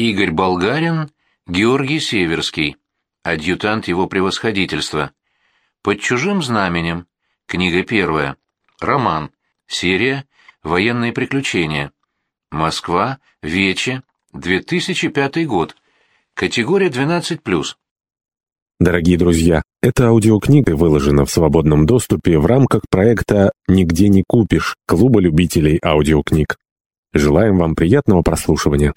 Игорь Болгарин, Георгий Северский, адъютант его превосходительства. Под чужим знаменем. Книга первая. Роман. Серия «Военные приключения». Москва. Вече. 2005 год. Категория 12+. Дорогие друзья, эта аудиокнига выложена в свободном доступе в рамках проекта «Нигде не купишь» Клуба любителей аудиокниг. Желаем вам приятного прослушивания.